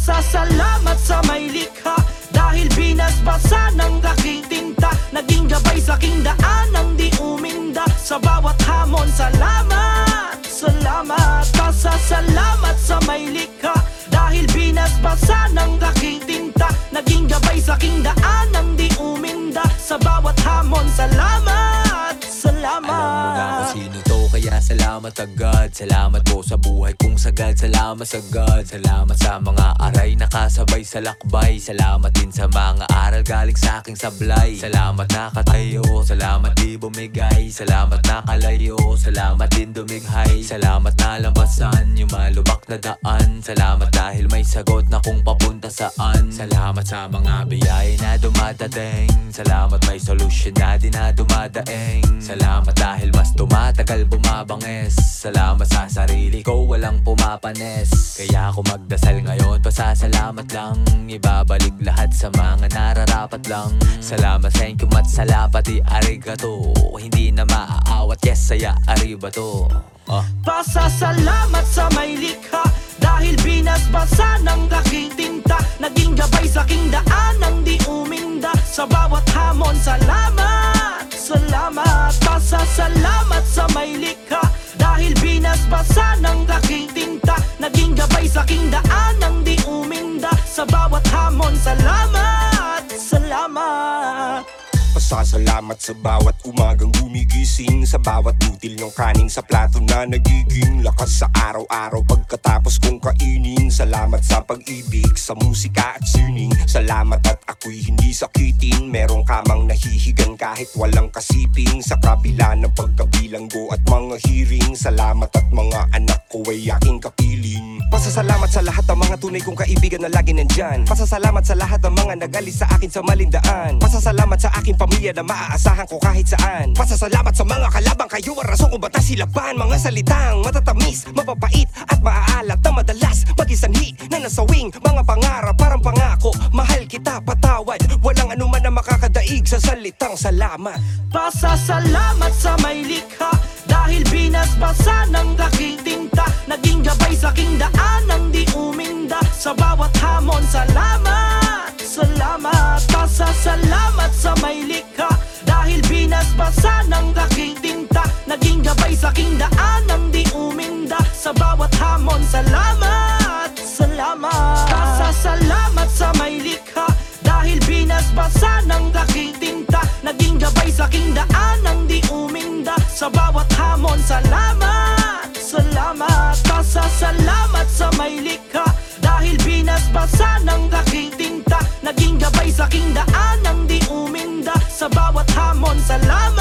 Pasasalamat sa may likha. Dahil binasbasa ng aking tinta Naging gabay sa aking daan ang di uminda. Sa bawat hamon, salamat, salamat. Pasasalamat sa may likha. Dahil binasbasa ng aking tinta Naging gabay sa aking daan ang di uminda. Sa bawat hamon, salamat, salamat. Alam mo na kung sino to, kaya salamat agad Salamat po sa buhay kong sagad. Salamat sagad Salamat sa mga aray Nakasabay sa lakbay. Salamat din sa mga aral Galing sa aking sablay. Salamat nakatayo Salamat di bumigay. Salamat nakalayo Salamat din dumighay. Salamat na lampasan Yung malubak na daan. Salamat dahil may sagot na kung papunta saan. Salamat sa mga biyay na dumadating. Salamat may solusyon na di na dumadaing. Salamat dahil mas tumatagal bumabanges Salamat sa sarili ko walang pumapanes. Kaya ako magdasal ngayon pasasalamat lang. Ibabalik lahat sa mga nararapat lang. Salamat thank you mat salapati arigato. Hindi na maaawat yes saya aribato. Ah. Pasasalamat sa may likha Dahil binasbasa ng aking tinta. Naging gabay sa aking daan Ang di uminda. Sa bawat hamon Salamat, salamat. Pasasalamat sa may sa bawat hamon. Salamat, salamat! Pasasalamat sa bawat umagang gumigising Sa bawat butil ng kanin sa plato na nagiging Lakas sa araw-araw. Pagkatapos kong kainin Salamat sa pag-ibig, sa musika at sining. Salamat at ako'y hindi sakitin Merong kamang nahihigan kahit walang kasiping Sa kabila ng pagkabilanggo at mga hearing Salamat at mga anak ko ay aking kapiling Pasasalamat sa lahat ng mga tunay kong kaibigan na lagi nandyan. Pasasalamat sa lahat ng mga nagalis sa akin sa malindaan. Pasasalamat sa aking pamilya na maaasahan ko kahit saan. Pasasalamat sa mga kalabang kayo ang rason kung bata silaban Mga salitang matatamis, mapapait at maaalat Na madalas magisanhi na nasawing mga pangarap. Parang pangako, mahal kita patawad. Walang anuman na makakadaig sa salitang salamat. Pasasalamat sa may likha Dahil binasbasa ng aking tinta Naging gabay sa aking daan Ang di uminda. Sa bawat hamon Salamat, salamat. Pasasalamat sa may likha. Dahil binasbasa ng aking tinta. Naging gabay sa aking daan Ang di uminda. Sa bawat hamon Salamat, salamat. Pasasalamat sa may likha. Dahil binasbasa ng aking tinta. Naging gabay sa aking daan Ang di uminda. Sa bawat hamon Salamat, salamat Pasasalamat sa may likha. Dahil binasbasa ng aking tinta Naging gabay sa aking daan Ang di uminda. Sa bawat hamon salamat